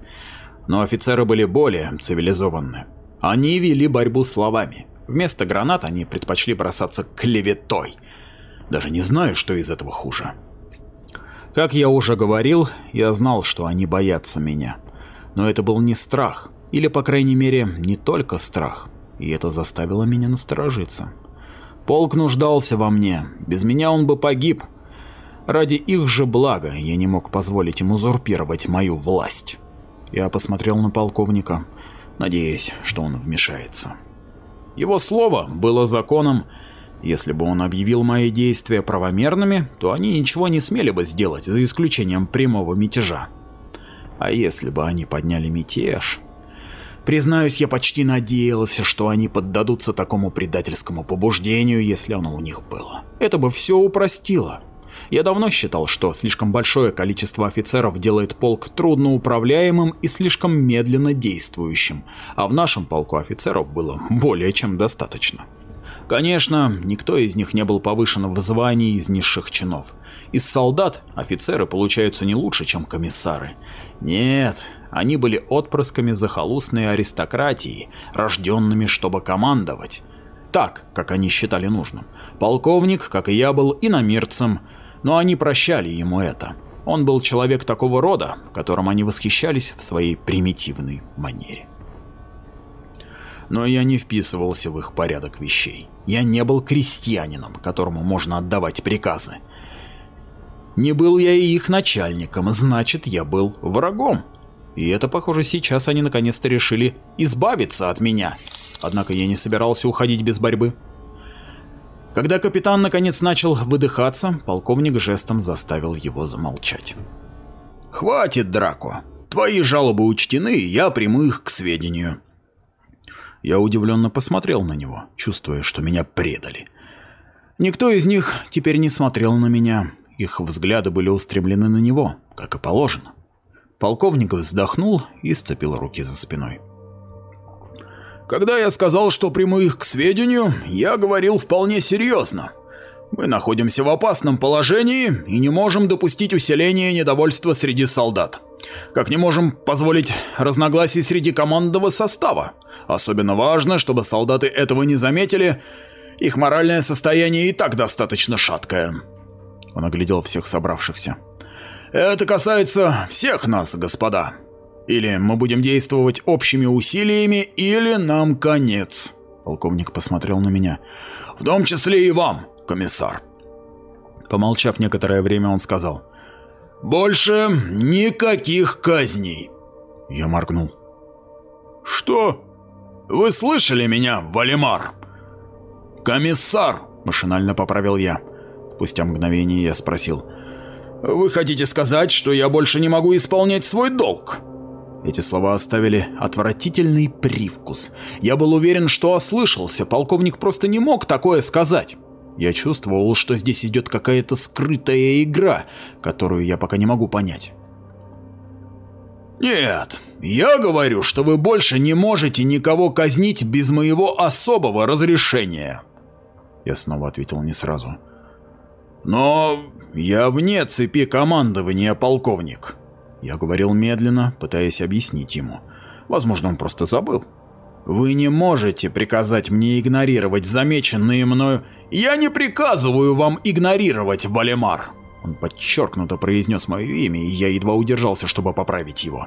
Но офицеры были более цивилизованны. Они вели борьбу словами. Вместо гранат они предпочли бросаться клеветой. Даже не знаю, что из этого хуже. Как я уже говорил, я знал, что они боятся меня. Но это был не страх, или, по крайней мере, не только страх. И это заставило меня насторожиться. Полк нуждался во мне, без меня он бы погиб. Ради их же блага я не мог позволить им узурпировать мою власть. Я посмотрел на полковника, надеясь, что он вмешается. Его слово было законом. Если бы он объявил мои действия правомерными, то они ничего не смели бы сделать, за исключением прямого мятежа. А если бы они подняли мятеж... Признаюсь, я почти надеялся, что они поддадутся такому предательскому побуждению, если оно у них было. Это бы все упростило. Я давно считал, что слишком большое количество офицеров делает полк трудноуправляемым и слишком медленно действующим, а в нашем полку офицеров было более чем достаточно. Конечно, никто из них не был повышен в звании из низших чинов. Из солдат офицеры получаются не лучше, чем комиссары. Нет, они были отпрысками захолустной аристократии, рожденными, чтобы командовать. Так, как они считали нужным. Полковник, как и я, был иномирцем, но они прощали ему это. Он был человек такого рода, которым они восхищались в своей примитивной манере. Но я не вписывался в их порядок вещей. Я не был крестьянином, которому можно отдавать приказы. Не был я и их начальником, значит, я был врагом. И это, похоже, сейчас они наконец-то решили избавиться от меня. Однако я не собирался уходить без борьбы. Когда капитан наконец начал выдыхаться, полковник жестом заставил его замолчать. «Хватит, Драко. Твои жалобы учтены, я приму их к сведению». Я удивленно посмотрел на него, чувствуя, что меня предали. Никто из них теперь не смотрел на меня, их взгляды были устремлены на него, как и положено. Полковник вздохнул и сцепил руки за спиной. Когда я сказал, что приму их к сведению, я говорил вполне серьезно. Мы находимся в опасном положении и не можем допустить усиления недовольства среди солдат. Как не можем позволить разногласий среди командного состава. Особенно важно, чтобы солдаты этого не заметили, их моральное состояние и так достаточно шаткое. Он оглядел всех собравшихся. Это касается всех нас, господа. Или мы будем действовать общими усилиями, или нам конец. Полковник посмотрел на меня. В том числе и вам, комиссар. Помолчав некоторое время, он сказал. «Больше никаких казней!» Я моргнул. «Что? Вы слышали меня, Валимар?» «Комиссар!» – машинально поправил я. Спустя мгновение я спросил. «Вы хотите сказать, что я больше не могу исполнять свой долг?» Эти слова оставили отвратительный привкус. Я был уверен, что ослышался, полковник просто не мог такое сказать. Я чувствовал, что здесь идет какая-то скрытая игра, которую я пока не могу понять. «Нет, я говорю, что вы больше не можете никого казнить без моего особого разрешения». Я снова ответил не сразу. «Но я вне цепи командования, полковник». Я говорил медленно, пытаясь объяснить ему. Возможно, он просто забыл. «Вы не можете приказать мне игнорировать замеченные мною...» «Я не приказываю вам игнорировать, Валемар!» Он подчеркнуто произнес мое имя, и я едва удержался, чтобы поправить его.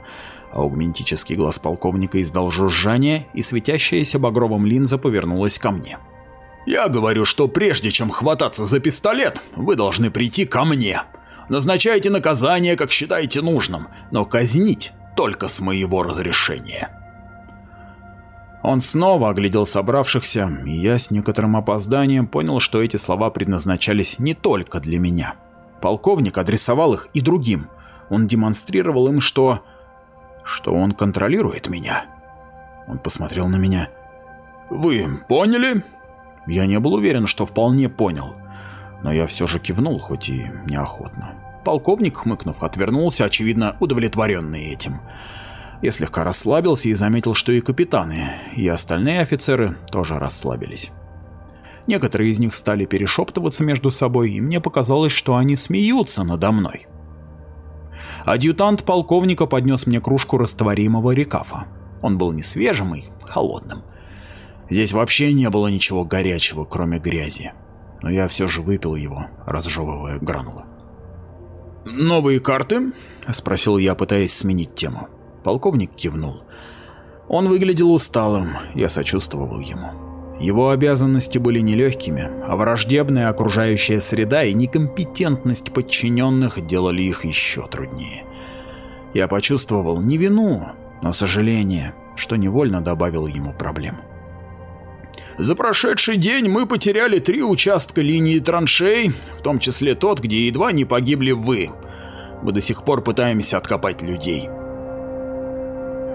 Аугментический глаз полковника издал жужжание, и светящаяся багровым линза повернулась ко мне. «Я говорю, что прежде чем хвататься за пистолет, вы должны прийти ко мне. Назначайте наказание, как считаете нужным, но казнить только с моего разрешения». Он снова оглядел собравшихся, и я с некоторым опозданием понял, что эти слова предназначались не только для меня. Полковник адресовал их и другим. Он демонстрировал им, что... что он контролирует меня. Он посмотрел на меня. «Вы поняли?» Я не был уверен, что вполне понял, но я все же кивнул, хоть и неохотно. Полковник, хмыкнув, отвернулся, очевидно удовлетворенный этим. Я слегка расслабился и заметил, что и капитаны, и остальные офицеры тоже расслабились. Некоторые из них стали перешептываться между собой, и мне показалось, что они смеются надо мной. Адъютант полковника поднес мне кружку растворимого рекафа. Он был не свежим и холодным. Здесь вообще не было ничего горячего, кроме грязи. Но я все же выпил его, разжевывая гранулы. «Новые карты?» – спросил я, пытаясь сменить тему. Полковник кивнул. Он выглядел усталым, я сочувствовал ему. Его обязанности были нелегкими, а враждебная окружающая среда и некомпетентность подчиненных делали их еще труднее. Я почувствовал не вину, но сожаление, что невольно добавил ему проблем. За прошедший день мы потеряли три участка линии траншей, в том числе тот, где едва не погибли вы. Мы до сих пор пытаемся откопать людей.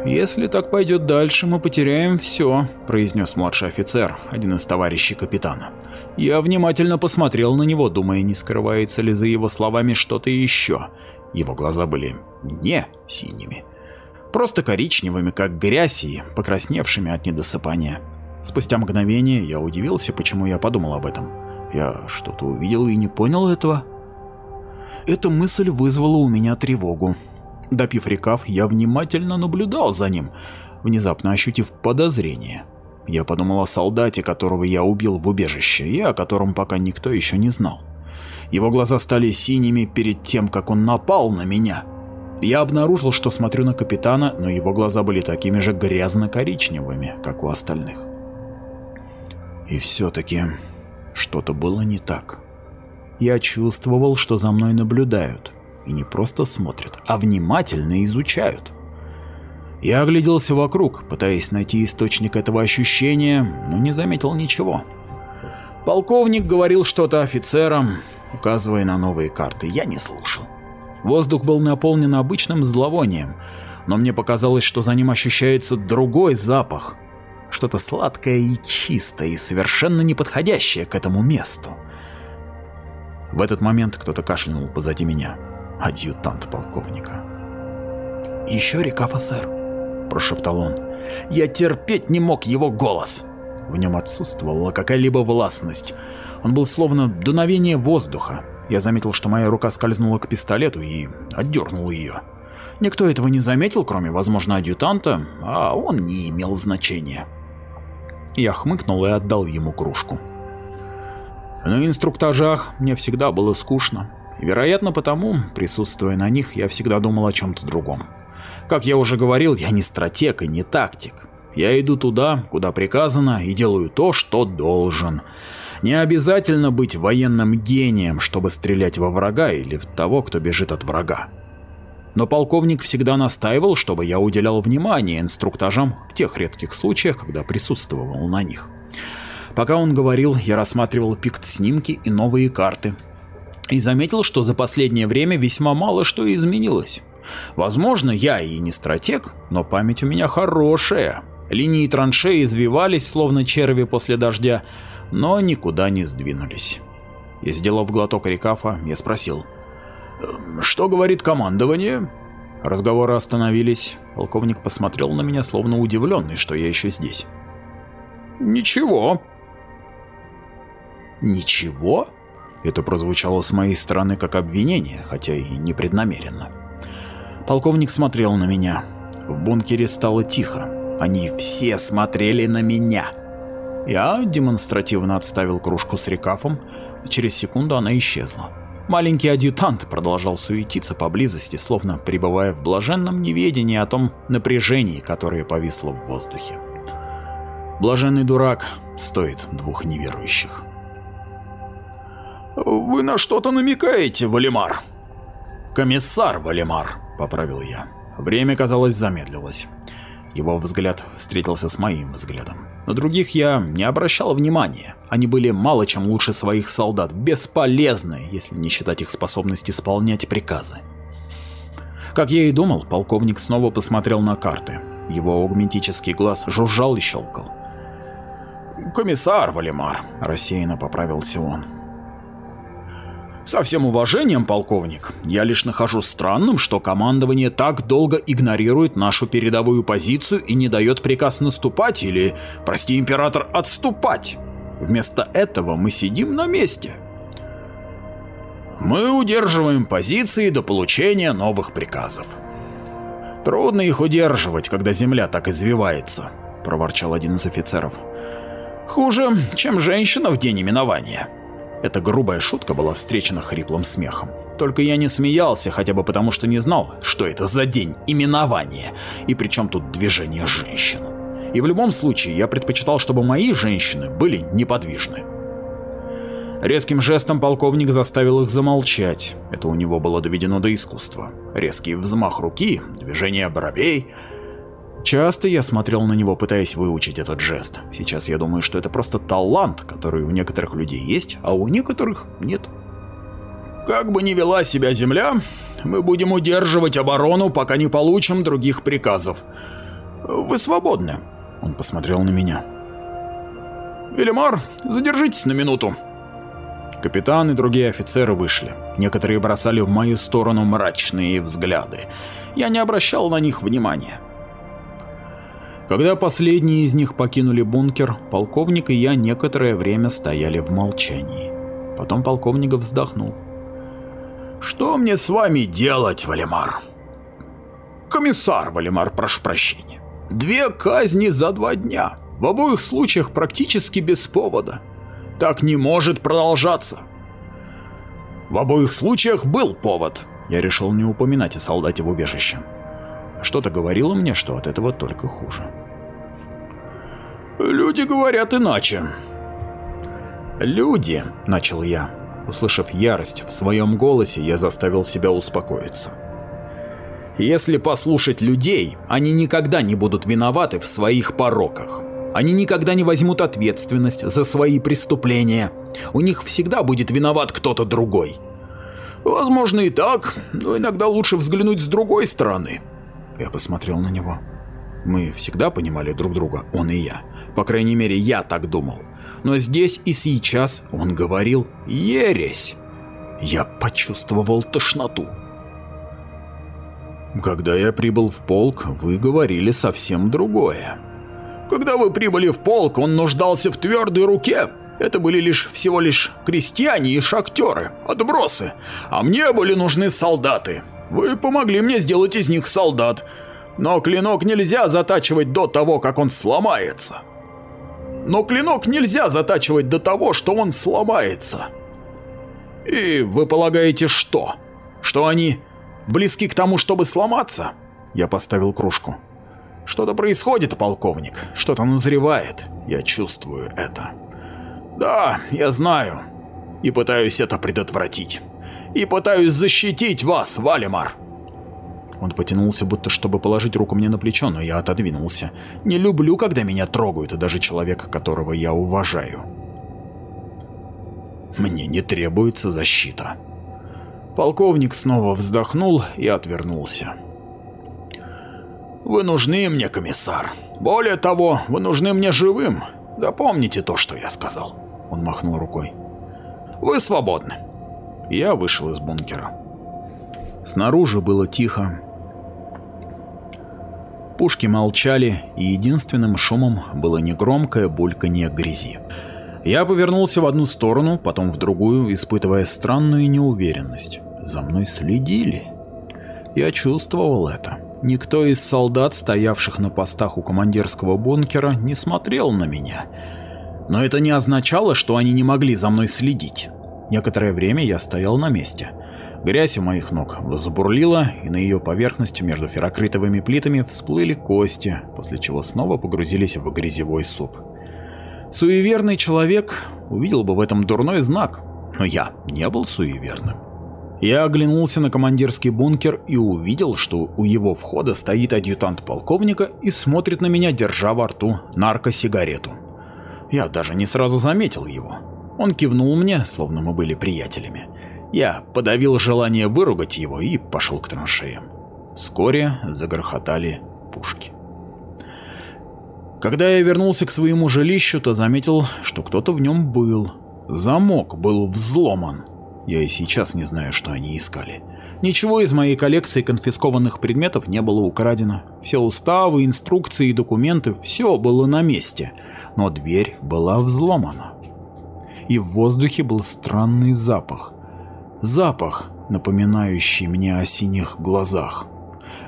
«Если так пойдет дальше, мы потеряем все», – произнес младший офицер, один из товарищей капитана. Я внимательно посмотрел на него, думая, не скрывается ли за его словами что-то еще. Его глаза были не синими, просто коричневыми, как грязь, и покрасневшими от недосыпания. Спустя мгновение я удивился, почему я подумал об этом. Я что-то увидел и не понял этого. Эта мысль вызвала у меня тревогу. Допив рекав, я внимательно наблюдал за ним, внезапно ощутив подозрение. Я подумал о солдате, которого я убил в убежище, и о котором пока никто еще не знал. Его глаза стали синими перед тем, как он напал на меня. Я обнаружил, что смотрю на капитана, но его глаза были такими же грязно-коричневыми, как у остальных. И все-таки что-то было не так. Я чувствовал, что за мной наблюдают. И не просто смотрят, а внимательно изучают. Я огляделся вокруг, пытаясь найти источник этого ощущения, но не заметил ничего. Полковник говорил что-то офицерам, указывая на новые карты. Я не слушал. Воздух был наполнен обычным зловонием, но мне показалось, что за ним ощущается другой запах. Что-то сладкое и чистое, и совершенно неподходящее к этому месту. В этот момент кто-то кашлянул позади меня адъютант полковника. «Еще рекафа, сэр», – прошептал он. «Я терпеть не мог его голос». В нем отсутствовала какая-либо властность. Он был словно дуновение воздуха. Я заметил, что моя рука скользнула к пистолету и отдернул ее. Никто этого не заметил, кроме, возможно, адъютанта, а он не имел значения. Я хмыкнул и отдал ему кружку. На инструктажах мне всегда было скучно. Вероятно потому, присутствуя на них, я всегда думал о чем-то другом. Как я уже говорил, я не стратег и не тактик. Я иду туда, куда приказано, и делаю то, что должен. Не обязательно быть военным гением, чтобы стрелять во врага или в того, кто бежит от врага. Но полковник всегда настаивал, чтобы я уделял внимание инструктажам в тех редких случаях, когда присутствовал на них. Пока он говорил, я рассматривал пикт-снимки и новые карты. И заметил, что за последнее время весьма мало что изменилось. Возможно, я и не стратег, но память у меня хорошая. Линии траншеи извивались, словно черви после дождя, но никуда не сдвинулись. И сделав глоток рекафа, я спросил. «Эм, «Что говорит командование?» Разговоры остановились. Полковник посмотрел на меня, словно удивленный, что я еще здесь. «Ничего». «Ничего?» Это прозвучало с моей стороны как обвинение, хотя и непреднамеренно. Полковник смотрел на меня. В бункере стало тихо. Они все смотрели на меня. Я демонстративно отставил кружку с рекафом, через секунду она исчезла. Маленький адъютант продолжал суетиться поблизости, словно пребывая в блаженном неведении о том напряжении, которое повисло в воздухе. Блаженный дурак стоит двух неверующих. «Вы на что-то намекаете, Валимар?» «Комиссар Валимар», — поправил я. Время, казалось, замедлилось. Его взгляд встретился с моим взглядом. На других я не обращал внимания. Они были мало чем лучше своих солдат, бесполезны, если не считать их способность исполнять приказы. Как я и думал, полковник снова посмотрел на карты. Его аугметический глаз жужжал и щелкал. «Комиссар Валимар», — рассеянно поправился он. Со всем уважением, полковник, я лишь нахожу странным, что командование так долго игнорирует нашу передовую позицию и не дает приказ наступать или, прости император, отступать. Вместо этого мы сидим на месте. Мы удерживаем позиции до получения новых приказов. Трудно их удерживать, когда земля так извивается, проворчал один из офицеров. Хуже, чем женщина в день именования. Эта грубая шутка была встречена хриплым смехом. Только я не смеялся, хотя бы потому, что не знал, что это за день именования, и при чем тут движение женщин. И в любом случае, я предпочитал, чтобы мои женщины были неподвижны. Резким жестом полковник заставил их замолчать. Это у него было доведено до искусства. Резкий взмах руки, движение бровей, Часто я смотрел на него, пытаясь выучить этот жест. Сейчас я думаю, что это просто талант, который у некоторых людей есть, а у некоторых нет. Как бы ни вела себя Земля, мы будем удерживать оборону, пока не получим других приказов. Вы свободны. Он посмотрел на меня. Велимар, задержитесь на минуту. Капитан и другие офицеры вышли. Некоторые бросали в мою сторону мрачные взгляды. Я не обращал на них внимания. Когда последние из них покинули бункер, полковник и я некоторое время стояли в молчании. Потом полковник вздохнул. «Что мне с вами делать, Валимар?» «Комиссар Валимар, прошу прощения. Две казни за два дня. В обоих случаях практически без повода. Так не может продолжаться. В обоих случаях был повод. Я решил не упоминать о солдате в убежище. Что-то говорило мне, что от этого только хуже. «Люди говорят иначе». «Люди», — начал я. Услышав ярость в своем голосе, я заставил себя успокоиться. «Если послушать людей, они никогда не будут виноваты в своих пороках. Они никогда не возьмут ответственность за свои преступления. У них всегда будет виноват кто-то другой». «Возможно и так, но иногда лучше взглянуть с другой стороны», я посмотрел на него. Мы всегда понимали друг друга, он и я. По крайней мере, я так думал. Но здесь и сейчас он говорил «ересь». Я почувствовал тошноту. Когда я прибыл в полк, вы говорили совсем другое. Когда вы прибыли в полк, он нуждался в твердой руке. Это были лишь всего лишь крестьяне и шахтеры, отбросы. А мне были нужны солдаты. Вы помогли мне сделать из них солдат, но клинок нельзя затачивать до того, как он сломается. Но клинок нельзя затачивать до того, что он сломается. И вы полагаете что? Что они близки к тому, чтобы сломаться? Я поставил кружку. Что-то происходит, полковник, что-то назревает, я чувствую это. Да, я знаю. И пытаюсь это предотвратить. И пытаюсь защитить вас, Валимар. Он потянулся, будто чтобы положить руку мне на плечо, но я отодвинулся. Не люблю, когда меня трогают, и даже человека, которого я уважаю. Мне не требуется защита. Полковник снова вздохнул и отвернулся. Вы нужны мне, комиссар. Более того, вы нужны мне живым. Запомните то, что я сказал. Он махнул рукой. Вы свободны. Я вышел из бункера. Снаружи было тихо. Пушки молчали, и единственным шумом было негромкое бульканье грязи. Я повернулся в одну сторону, потом в другую, испытывая странную неуверенность. За мной следили. Я чувствовал это. Никто из солдат, стоявших на постах у командирского бункера, не смотрел на меня. Но это не означало, что они не могли за мной следить. Некоторое время я стоял на месте. Грязь у моих ног возбурлила, и на ее поверхности между феррокритовыми плитами всплыли кости, после чего снова погрузились в грязевой суп. Суеверный человек увидел бы в этом дурной знак, но я не был суеверным. Я оглянулся на командирский бункер и увидел, что у его входа стоит адъютант полковника и смотрит на меня, держа во рту наркосигарету. Я даже не сразу заметил его. Он кивнул мне, словно мы были приятелями. Я подавил желание выругать его и пошел к траншеям. Вскоре загрохотали пушки. Когда я вернулся к своему жилищу, то заметил, что кто-то в нем был. Замок был взломан. Я и сейчас не знаю, что они искали. Ничего из моей коллекции конфискованных предметов не было украдено. Все уставы, инструкции и документы, все было на месте. Но дверь была взломана. И в воздухе был странный запах. Запах, напоминающий мне о синих глазах.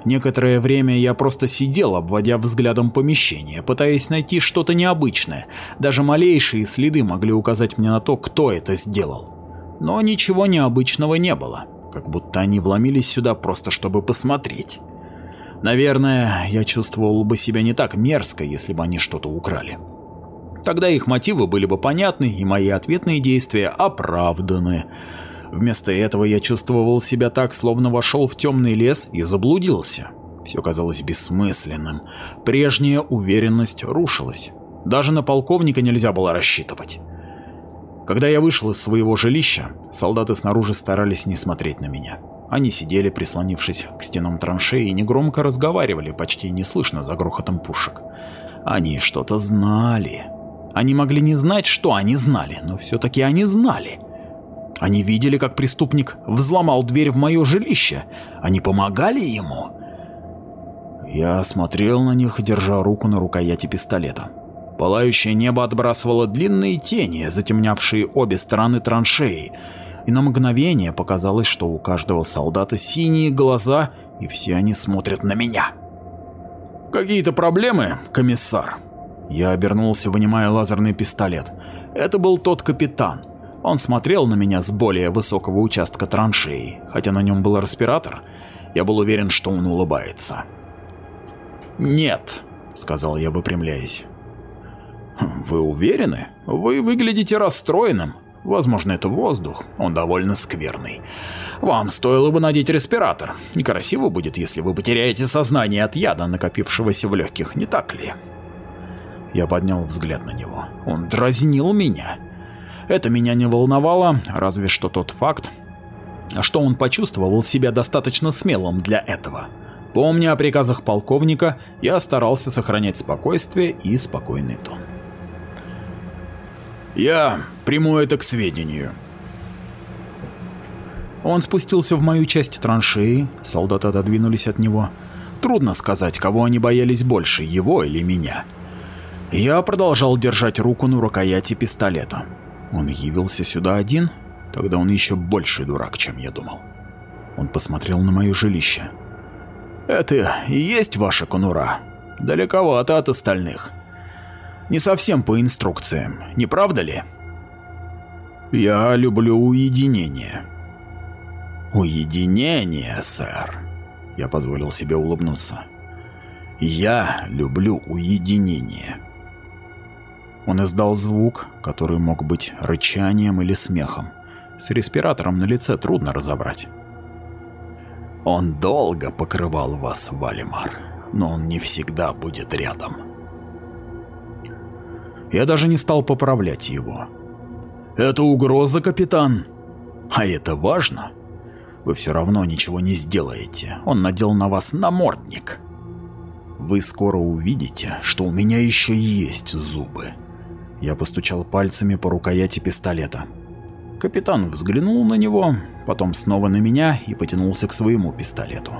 Некоторое время я просто сидел, обводя взглядом помещение, пытаясь найти что-то необычное. Даже малейшие следы могли указать мне на то, кто это сделал. Но ничего необычного не было, как будто они вломились сюда просто чтобы посмотреть. Наверное, я чувствовал бы себя не так мерзко, если бы они что-то украли. Тогда их мотивы были бы понятны, и мои ответные действия оправданы. Вместо этого я чувствовал себя так, словно вошел в темный лес и заблудился. Все казалось бессмысленным. Прежняя уверенность рушилась. Даже на полковника нельзя было рассчитывать. Когда я вышел из своего жилища, солдаты снаружи старались не смотреть на меня. Они сидели, прислонившись к стенам траншеи, и негромко разговаривали, почти неслышно за грохотом пушек. Они что-то знали. Они могли не знать, что они знали, но все-таки они знали. Они видели, как преступник взломал дверь в мое жилище. Они помогали ему. Я смотрел на них, держа руку на рукояти пистолета. Пылающее небо отбрасывало длинные тени, затемнявшие обе стороны траншеи, и на мгновение показалось, что у каждого солдата синие глаза, и все они смотрят на меня. «Какие-то проблемы, комиссар?» Я обернулся, вынимая лазерный пистолет. Это был тот капитан. Он смотрел на меня с более высокого участка траншеи, хотя на нем был респиратор. Я был уверен, что он улыбается. «Нет», — сказал я, выпрямляясь. Вы уверены? Вы выглядите расстроенным. Возможно, это воздух, он довольно скверный. Вам стоило бы надеть респиратор. Некрасиво будет, если вы потеряете сознание от яда, накопившегося в легких, не так ли? Я поднял взгляд на него. Он дразнил меня. Это меня не волновало, разве что тот факт, что он почувствовал себя достаточно смелым для этого. Помня о приказах полковника, я старался сохранять спокойствие и спокойный тон. Я приму это к сведению. Он спустился в мою часть траншеи, солдаты отодвинулись от него. Трудно сказать, кого они боялись больше, его или меня. Я продолжал держать руку на рукояти пистолета. Он явился сюда один? Тогда он еще больше дурак, чем я думал. Он посмотрел на мое жилище. «Это и есть ваша конура? Далековато от остальных не совсем по инструкциям, не правда ли? Я люблю уединение. Уединение, сэр. Я позволил себе улыбнуться. Я люблю уединение. Он издал звук, который мог быть рычанием или смехом. С респиратором на лице трудно разобрать. Он долго покрывал вас, Валимар, но он не всегда будет рядом. Я даже не стал поправлять его. Это угроза, капитан. А это важно. Вы все равно ничего не сделаете. Он надел на вас намордник. Вы скоро увидите, что у меня еще есть зубы. Я постучал пальцами по рукояти пистолета. Капитан взглянул на него, потом снова на меня и потянулся к своему пистолету.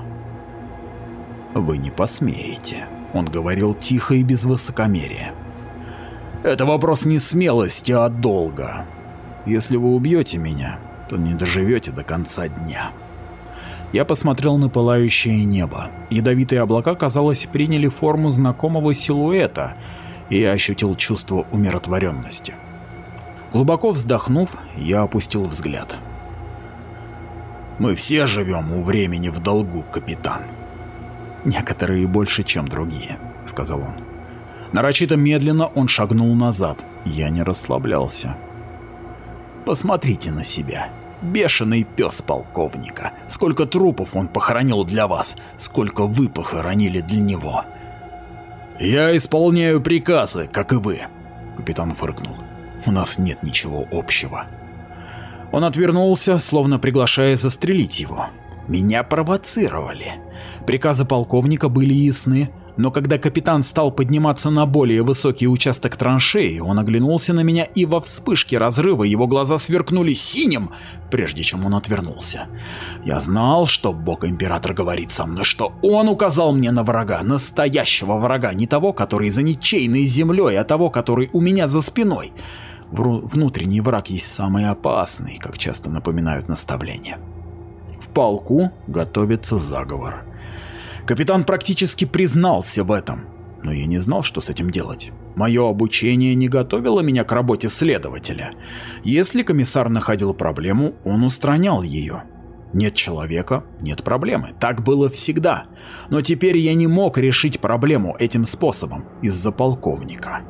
«Вы не посмеете», — он говорил тихо и без высокомерия. «Это вопрос не смелости, а долга. Если вы убьете меня, то не доживете до конца дня». Я посмотрел на пылающее небо. Ядовитые облака, казалось, приняли форму знакомого силуэта, и ощутил чувство умиротворенности. Глубоко вздохнув, я опустил взгляд. «Мы все живем у времени в долгу, капитан». «Некоторые больше, чем другие», — сказал он. Нарочито медленно он шагнул назад. Я не расслаблялся. «Посмотрите на себя. Бешеный пес полковника. Сколько трупов он похоронил для вас, сколько вы похоронили для него». «Я исполняю приказы, как и вы», — капитан фыркнул. «У нас нет ничего общего». Он отвернулся, словно приглашая застрелить его. «Меня провоцировали. Приказы полковника были ясны, но когда капитан стал подниматься на более высокий участок траншеи, он оглянулся на меня и во вспышке разрыва его глаза сверкнули синим, прежде чем он отвернулся. Я знал, что бог-император говорит со мной, что он указал мне на врага, настоящего врага, не того, который за ничейной землей, а того, который у меня за спиной. Внутренний враг есть самый опасный, как часто напоминают наставления. В полку готовится заговор. Капитан практически признался в этом, но я не знал, что с этим делать. Мое обучение не готовило меня к работе следователя. Если комиссар находил проблему, он устранял ее. Нет человека – нет проблемы. Так было всегда. Но теперь я не мог решить проблему этим способом из-за полковника.